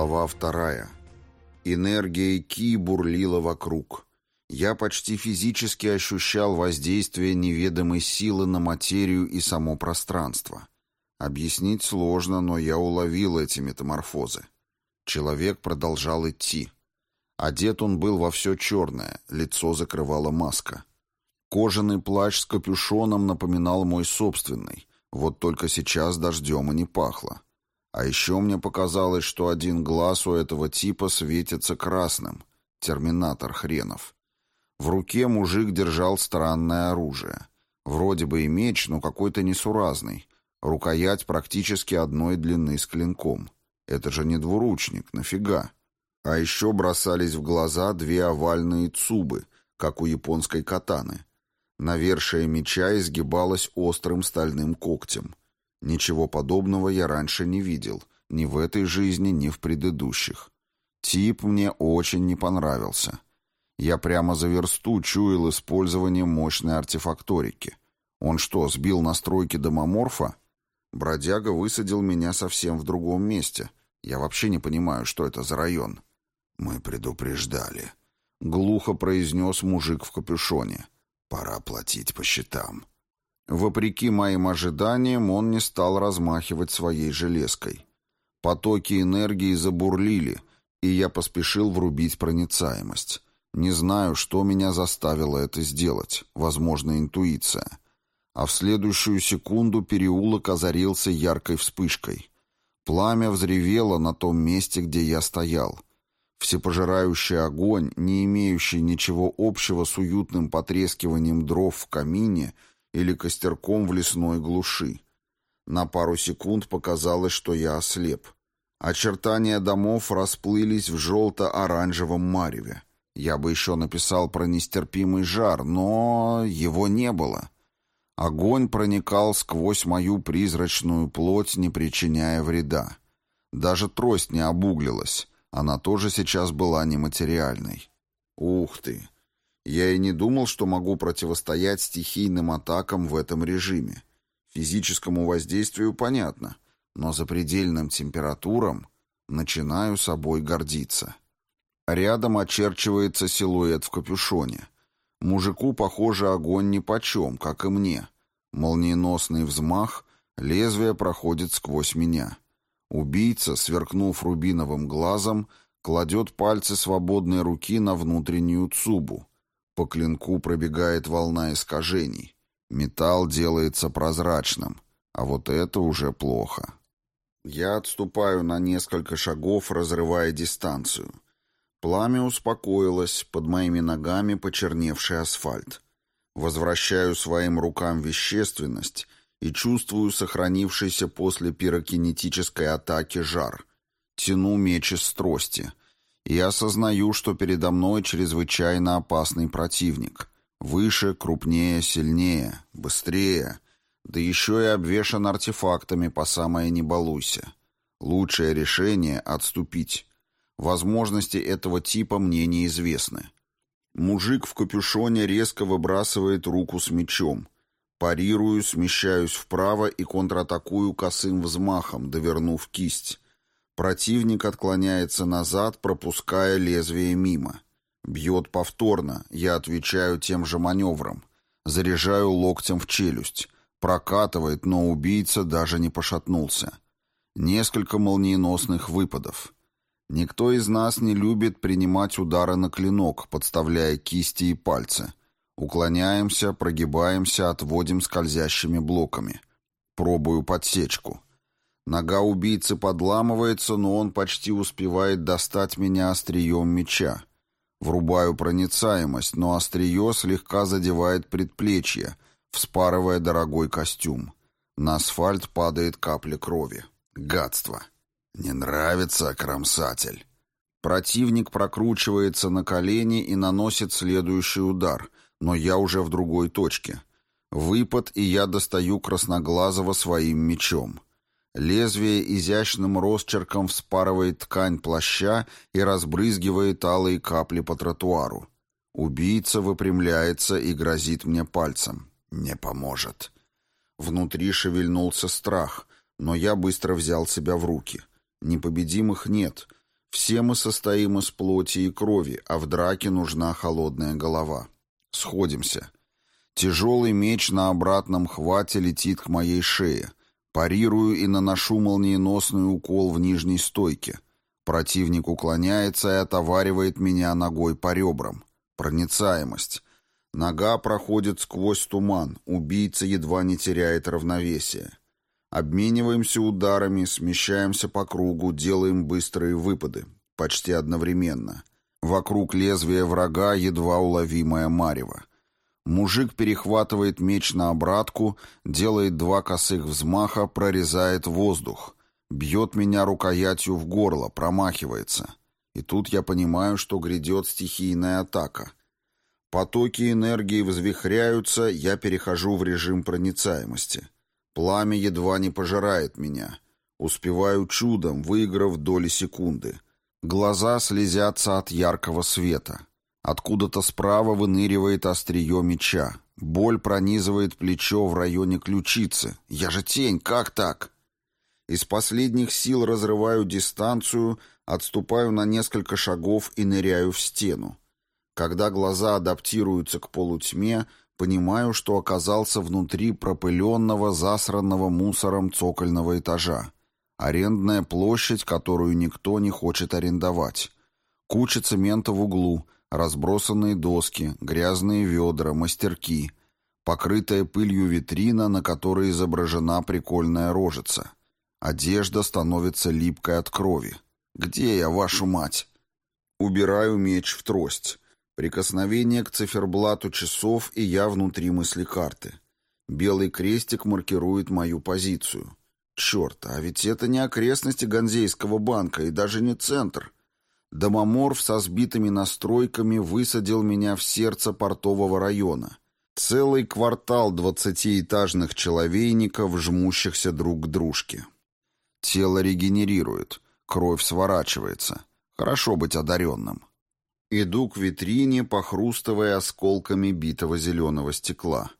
Глава вторая. Энергия Ки бурлила вокруг. Я почти физически ощущал воздействие неведомой силы на материю и само пространство. Объяснить сложно, но я уловил эти метаморфозы. Человек продолжал идти. Одет он был во все черное, лицо закрывала маска. Кожаный плащ с капюшоном напоминал мой собственный, вот только сейчас дождем и не пахло. А еще мне показалось, что один глаз у этого типа светится красным. Терминатор хренов. В руке мужик держал странное оружие. Вроде бы и меч, но какой-то несуразный. Рукоять практически одной длины с клинком. Это же не двуручник, нафига? А еще бросались в глаза две овальные цубы, как у японской катаны. Навершие меча изгибалось острым стальным когтем. Ничего подобного я раньше не видел, ни в этой жизни, ни в предыдущих. Тип мне очень не понравился. Я прямо за версту чуял использование мощной артефакторики. Он что, сбил настройки домоморфа? Бродяга высадил меня совсем в другом месте. Я вообще не понимаю, что это за район. Мы предупреждали. Глухо произнес мужик в капюшоне. Пора платить по счетам. Вопреки моим ожиданиям, он не стал размахивать своей железкой. Потоки энергии забурлили, и я поспешил врубить проницаемость. Не знаю, что меня заставило это сделать, возможно, интуиция. А в следующую секунду переулок озарился яркой вспышкой. Пламя взревело на том месте, где я стоял. Всепожирающий огонь, не имеющий ничего общего с уютным потрескиванием дров в камине — или костерком в лесной глуши. На пару секунд показалось, что я ослеп. Очертания домов расплылись в желто-оранжевом мареве. Я бы еще написал про нестерпимый жар, но его не было. Огонь проникал сквозь мою призрачную плоть, не причиняя вреда. Даже трость не обуглилась, она тоже сейчас была нематериальной. Ух ты! Я и не думал, что могу противостоять стихийным атакам в этом режиме. Физическому воздействию понятно, но за предельным температурам начинаю собой гордиться. Рядом очерчивается силуэт в капюшоне. Мужику, похоже, огонь нипочем, как и мне. Молниеносный взмах, лезвие проходит сквозь меня. Убийца, сверкнув рубиновым глазом, кладет пальцы свободной руки на внутреннюю цубу. По клинку пробегает волна искажений. Металл делается прозрачным. А вот это уже плохо. Я отступаю на несколько шагов, разрывая дистанцию. Пламя успокоилось, под моими ногами почерневший асфальт. Возвращаю своим рукам вещественность и чувствую сохранившийся после пирокинетической атаки жар. Тяну меч из трости — я осознаю, что передо мной чрезвычайно опасный противник. Выше, крупнее, сильнее, быстрее. Да еще и обвешан артефактами по самое не балуйся. Лучшее решение — отступить. Возможности этого типа мне неизвестны. Мужик в капюшоне резко выбрасывает руку с мечом. Парирую, смещаюсь вправо и контратакую косым взмахом, довернув кисть. Противник отклоняется назад, пропуская лезвие мимо. Бьет повторно, я отвечаю тем же маневром. Заряжаю локтем в челюсть. Прокатывает, но убийца даже не пошатнулся. Несколько молниеносных выпадов. Никто из нас не любит принимать удары на клинок, подставляя кисти и пальцы. Уклоняемся, прогибаемся, отводим скользящими блоками. Пробую подсечку. Нога убийцы подламывается, но он почти успевает достать меня острием меча. Врубаю проницаемость, но острие слегка задевает предплечье, вспарывая дорогой костюм. На асфальт падает капля крови. Гадство. Не нравится, кромсатель. Противник прокручивается на колени и наносит следующий удар, но я уже в другой точке. Выпад, и я достаю красноглазого своим мечом. Лезвие изящным росчерком вспарывает ткань плаща и разбрызгивает алые капли по тротуару. Убийца выпрямляется и грозит мне пальцем. Не поможет. Внутри шевельнулся страх, но я быстро взял себя в руки. Непобедимых нет. Все мы состоим из плоти и крови, а в драке нужна холодная голова. Сходимся. Тяжелый меч на обратном хвате летит к моей шее. Парирую и наношу молниеносный укол в нижней стойке. Противник уклоняется и отоваривает меня ногой по ребрам. Проницаемость. Нога проходит сквозь туман, убийца едва не теряет равновесие. Обмениваемся ударами, смещаемся по кругу, делаем быстрые выпады. Почти одновременно. Вокруг лезвия врага едва уловимая марево. Мужик перехватывает меч на обратку, делает два косых взмаха, прорезает воздух. Бьет меня рукоятью в горло, промахивается. И тут я понимаю, что грядет стихийная атака. Потоки энергии взвихряются, я перехожу в режим проницаемости. Пламя едва не пожирает меня. Успеваю чудом, выиграв доли секунды. Глаза слезятся от яркого света. Откуда-то справа выныривает острие меча. Боль пронизывает плечо в районе ключицы. Я же тень, как так? Из последних сил разрываю дистанцию, отступаю на несколько шагов и ныряю в стену. Когда глаза адаптируются к полутьме, Понимаю, что оказался внутри пропыленного, засранного мусором цокольного этажа. Арендная площадь, которую никто не хочет арендовать. Куча цемента в углу, разбросанные доски, грязные ведра, мастерки. Покрытая пылью витрина, на которой изображена прикольная рожица. Одежда становится липкой от крови. «Где я, вашу мать?» Убираю меч в трость. Прикосновение к циферблату часов, и я внутри мысли карты. Белый крестик маркирует мою позицию. Черт, а ведь это не окрестности Ганзейского банка и даже не центр. Домоморф со сбитыми настройками высадил меня в сердце портового района. Целый квартал двадцатиэтажных человейников, жмущихся друг к дружке. Тело регенерирует, кровь сворачивается. Хорошо быть одаренным. Иду к витрине, похрустывая осколками битого зеленого стекла.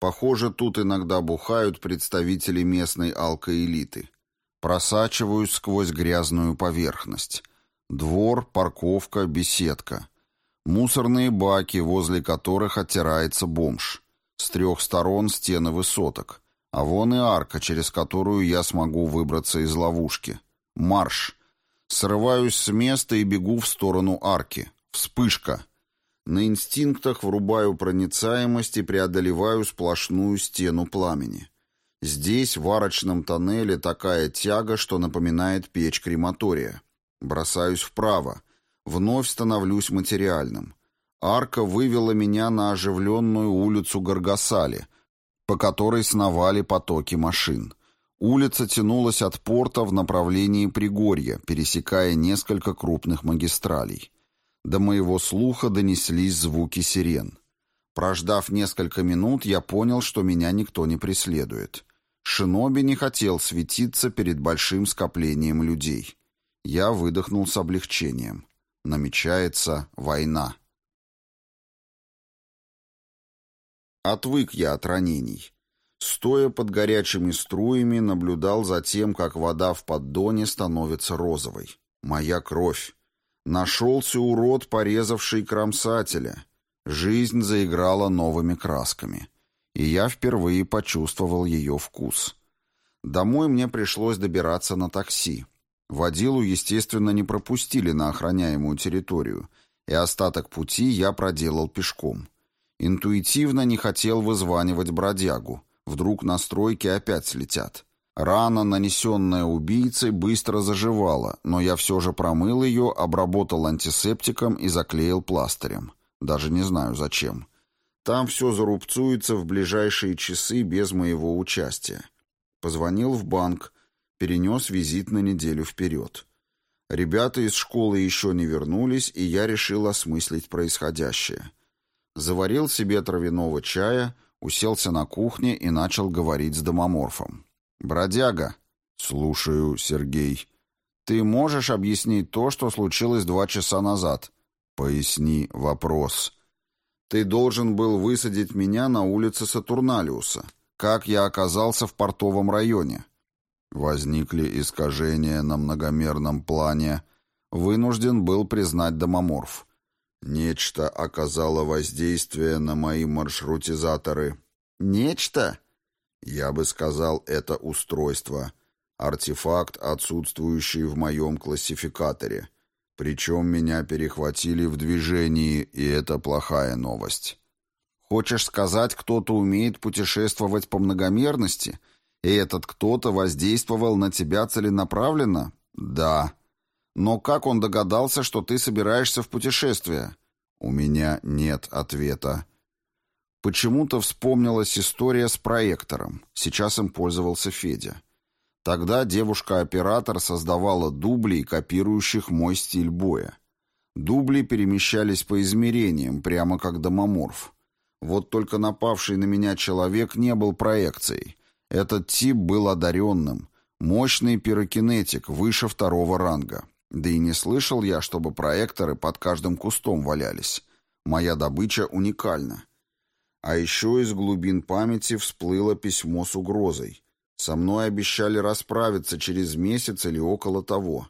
Похоже, тут иногда бухают представители местной алкоэлиты. Просачиваюсь сквозь грязную поверхность. Двор, парковка, беседка. Мусорные баки, возле которых оттирается бомж. С трех сторон стены высоток. А вон и арка, через которую я смогу выбраться из ловушки. Марш! Срываюсь с места и бегу в сторону арки. Вспышка. На инстинктах врубаю проницаемость и преодолеваю сплошную стену пламени. Здесь, в арочном тоннеле, такая тяга, что напоминает печь крематория. Бросаюсь вправо. Вновь становлюсь материальным. Арка вывела меня на оживленную улицу Гаргасали, по которой сновали потоки машин. Улица тянулась от порта в направлении Пригорья, пересекая несколько крупных магистралей. До моего слуха донеслись звуки сирен. Прождав несколько минут, я понял, что меня никто не преследует. Шиноби не хотел светиться перед большим скоплением людей. Я выдохнул с облегчением. Намечается война. Отвык я от ранений. Стоя под горячими струями, наблюдал за тем, как вода в поддоне становится розовой. Моя кровь. Нашелся урод, порезавший кромсателя. Жизнь заиграла новыми красками. И я впервые почувствовал ее вкус. Домой мне пришлось добираться на такси. Водилу, естественно, не пропустили на охраняемую территорию, и остаток пути я проделал пешком. Интуитивно не хотел вызванивать бродягу. Вдруг настройки опять слетят. Рана, нанесенная убийцей, быстро заживала, но я все же промыл ее, обработал антисептиком и заклеил пластырем. Даже не знаю зачем. Там все зарубцуется в ближайшие часы без моего участия. Позвонил в банк, перенес визит на неделю вперед. Ребята из школы еще не вернулись, и я решил осмыслить происходящее. Заварил себе травяного чая, уселся на кухне и начал говорить с домоморфом. «Бродяга». «Слушаю, Сергей». «Ты можешь объяснить то, что случилось два часа назад?» «Поясни вопрос». «Ты должен был высадить меня на улице Сатурналиуса. Как я оказался в портовом районе?» Возникли искажения на многомерном плане. вынужден был признать домоморф. Нечто оказало воздействие на мои маршрутизаторы. Нечто? Я бы сказал, это устройство. Артефакт, отсутствующий в моем классификаторе. Причем меня перехватили в движении, и это плохая новость. Хочешь сказать, кто-то умеет путешествовать по многомерности, и этот кто-то воздействовал на тебя целенаправленно? Да. Но как он догадался, что ты собираешься в путешествие? У меня нет ответа. Почему-то вспомнилась история с проектором. Сейчас им пользовался Федя. Тогда девушка-оператор создавала дубли, копирующих мой стиль боя. Дубли перемещались по измерениям, прямо как домоморф. Вот только напавший на меня человек не был проекцией. Этот тип был одаренным. Мощный пирокинетик, выше второго ранга. Да и не слышал я, чтобы проекторы под каждым кустом валялись. Моя добыча уникальна. А еще из глубин памяти всплыло письмо с угрозой. Со мной обещали расправиться через месяц или около того.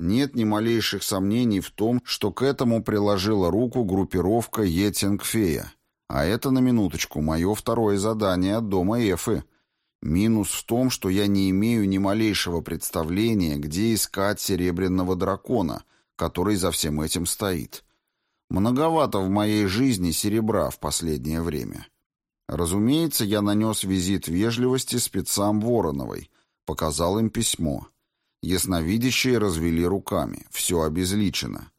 Нет ни малейших сомнений в том, что к этому приложила руку группировка Етингфея. А это, на минуточку, мое второе задание от дома Эфы. Минус в том, что я не имею ни малейшего представления, где искать серебряного дракона, который за всем этим стоит. Многовато в моей жизни серебра в последнее время. Разумеется, я нанес визит вежливости спецам Вороновой, показал им письмо. Ясновидящие развели руками, все обезличено.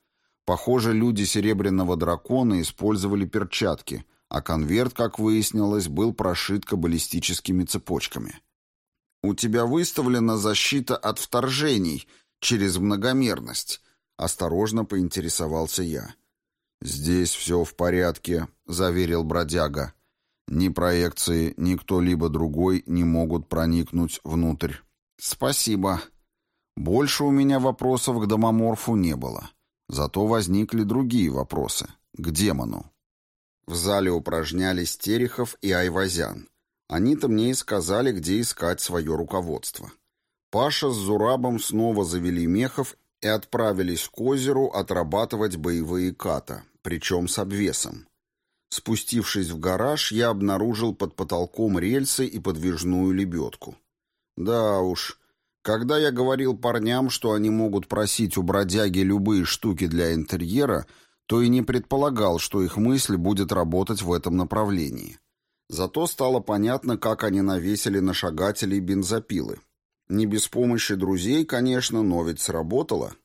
Похоже, люди Серебряного Дракона использовали перчатки, а конверт, как выяснилось, был прошит каббалистическими цепочками. «У тебя выставлена защита от вторжений через многомерность», — осторожно поинтересовался я. «Здесь все в порядке», — заверил бродяга. Ни проекции, ни кто-либо другой не могут проникнуть внутрь. Спасибо. Больше у меня вопросов к домоморфу не было. Зато возникли другие вопросы. К демону. В зале упражнялись Терехов и Айвазян. Они-то мне и сказали, где искать свое руководство. Паша с Зурабом снова завели мехов и отправились к озеру отрабатывать боевые ката, причем с обвесом. Спустившись в гараж, я обнаружил под потолком рельсы и подвижную лебедку. Да уж, когда я говорил парням, что они могут просить у бродяги любые штуки для интерьера, то и не предполагал, что их мысль будет работать в этом направлении. Зато стало понятно, как они навесили на шагателей бензопилы. Не без помощи друзей, конечно, но ведь сработало.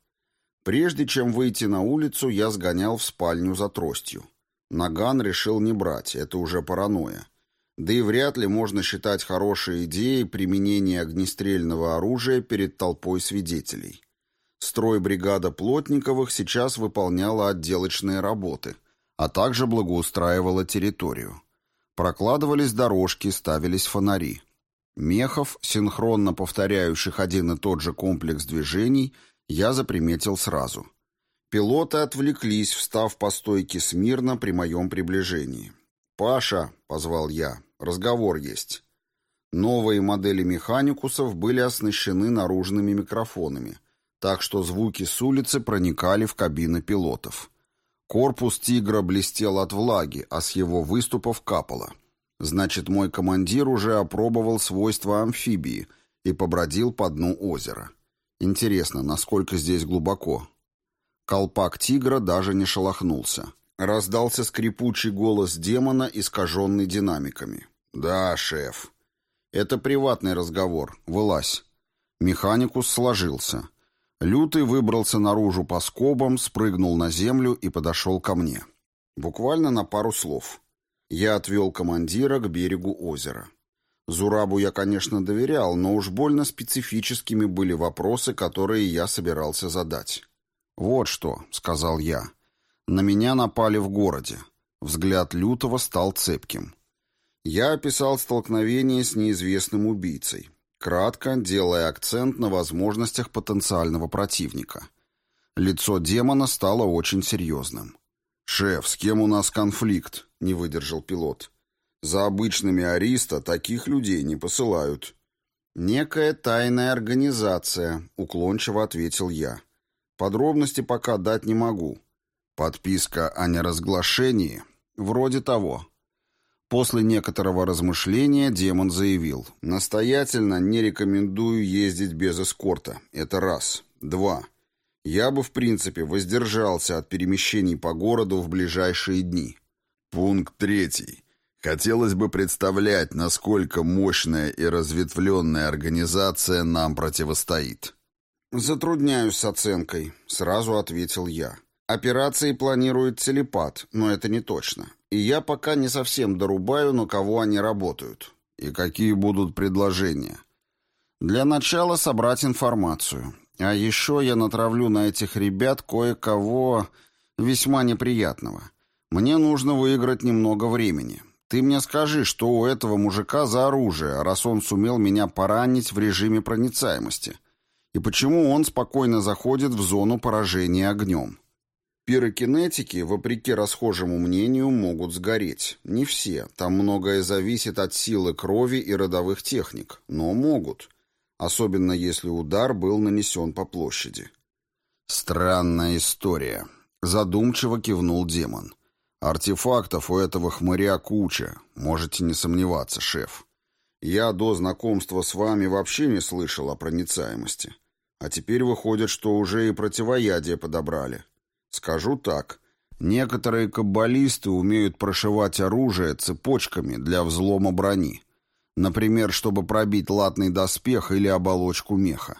Прежде чем выйти на улицу, я сгонял в спальню за тростью. Наган решил не брать, это уже паранойя. Да и вряд ли можно считать хорошей идеей применение огнестрельного оружия перед толпой свидетелей. Стройбригада Плотниковых сейчас выполняла отделочные работы, а также благоустраивала территорию. Прокладывались дорожки, ставились фонари. Мехов, синхронно повторяющих один и тот же комплекс движений, я заприметил сразу – Пилоты отвлеклись, встав по стойке смирно при моем приближении. «Паша», — позвал я, — «разговор есть». Новые модели механикусов были оснащены наружными микрофонами, так что звуки с улицы проникали в кабины пилотов. Корпус «Тигра» блестел от влаги, а с его выступов капало. Значит, мой командир уже опробовал свойства амфибии и побродил по дну озера. Интересно, насколько здесь глубоко? Колпак тигра даже не шелохнулся. Раздался скрипучий голос демона, искаженный динамиками. «Да, шеф». «Это приватный разговор. Вылазь». Механикус сложился. Лютый выбрался наружу по скобам, спрыгнул на землю и подошел ко мне. Буквально на пару слов. Я отвел командира к берегу озера. Зурабу я, конечно, доверял, но уж больно специфическими были вопросы, которые я собирался задать. «Вот что», — сказал я. «На меня напали в городе». Взгляд Лютого стал цепким. Я описал столкновение с неизвестным убийцей, кратко делая акцент на возможностях потенциального противника. Лицо демона стало очень серьезным. «Шеф, с кем у нас конфликт?» — не выдержал пилот. «За обычными ариста таких людей не посылают». «Некая тайная организация», — уклончиво ответил я. Подробности пока дать не могу. Подписка о неразглашении? Вроде того. После некоторого размышления демон заявил. Настоятельно не рекомендую ездить без эскорта. Это раз. Два. Я бы, в принципе, воздержался от перемещений по городу в ближайшие дни. Пункт третий. Хотелось бы представлять, насколько мощная и разветвленная организация нам противостоит. «Затрудняюсь с оценкой», — сразу ответил я. «Операции планирует телепат, но это не точно. И я пока не совсем дорубаю, на кого они работают. И какие будут предложения. Для начала собрать информацию. А еще я натравлю на этих ребят кое-кого весьма неприятного. Мне нужно выиграть немного времени. Ты мне скажи, что у этого мужика за оружие, раз он сумел меня поранить в режиме проницаемости. И почему он спокойно заходит в зону поражения огнем? Пирокинетики, вопреки расхожему мнению, могут сгореть. Не все, там многое зависит от силы крови и родовых техник, но могут, особенно если удар был нанесен по площади. Странная история. Задумчиво кивнул демон. Артефактов у этого хмыря куча, можете не сомневаться, шеф. Я до знакомства с вами вообще не слышал о проницаемости. А теперь выходит, что уже и противоядие подобрали. Скажу так. Некоторые каббалисты умеют прошивать оружие цепочками для взлома брони. Например, чтобы пробить латный доспех или оболочку меха.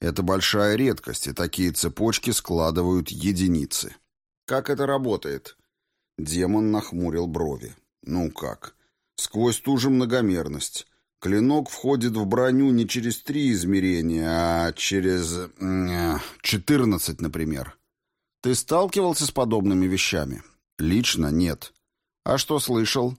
Это большая редкость, и такие цепочки складывают единицы. Как это работает? Демон нахмурил брови. «Ну как? Сквозь ту же многомерность. Клинок входит в броню не через три измерения, а через... четырнадцать, например. Ты сталкивался с подобными вещами? Лично нет. А что слышал?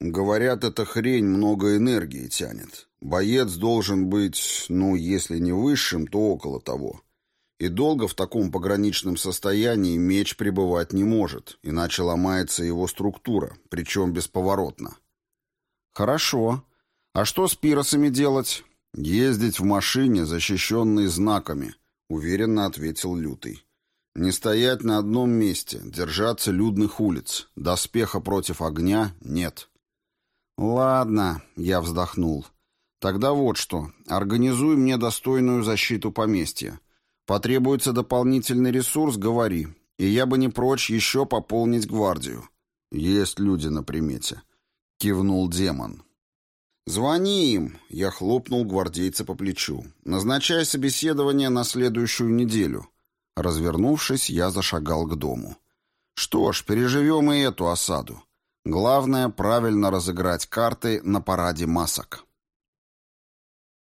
Говорят, эта хрень много энергии тянет. Боец должен быть, ну, если не высшим, то около того. И долго в таком пограничном состоянии меч пребывать не может, иначе ломается его структура, причем бесповоротно. Хорошо. А что с пиросами делать? Ездить в машине, защищенной знаками, уверенно ответил Лютый. Не стоять на одном месте, держаться людных улиц. Доспеха против огня нет. Ладно, я вздохнул. Тогда вот что. Организуй мне достойную защиту поместья. Потребуется дополнительный ресурс, говори. И я бы не прочь еще пополнить гвардию. Есть люди на примете. Кивнул демон. «Звони им!» — я хлопнул гвардейца по плечу. «Назначай собеседование на следующую неделю». Развернувшись, я зашагал к дому. «Что ж, переживем и эту осаду. Главное — правильно разыграть карты на параде масок».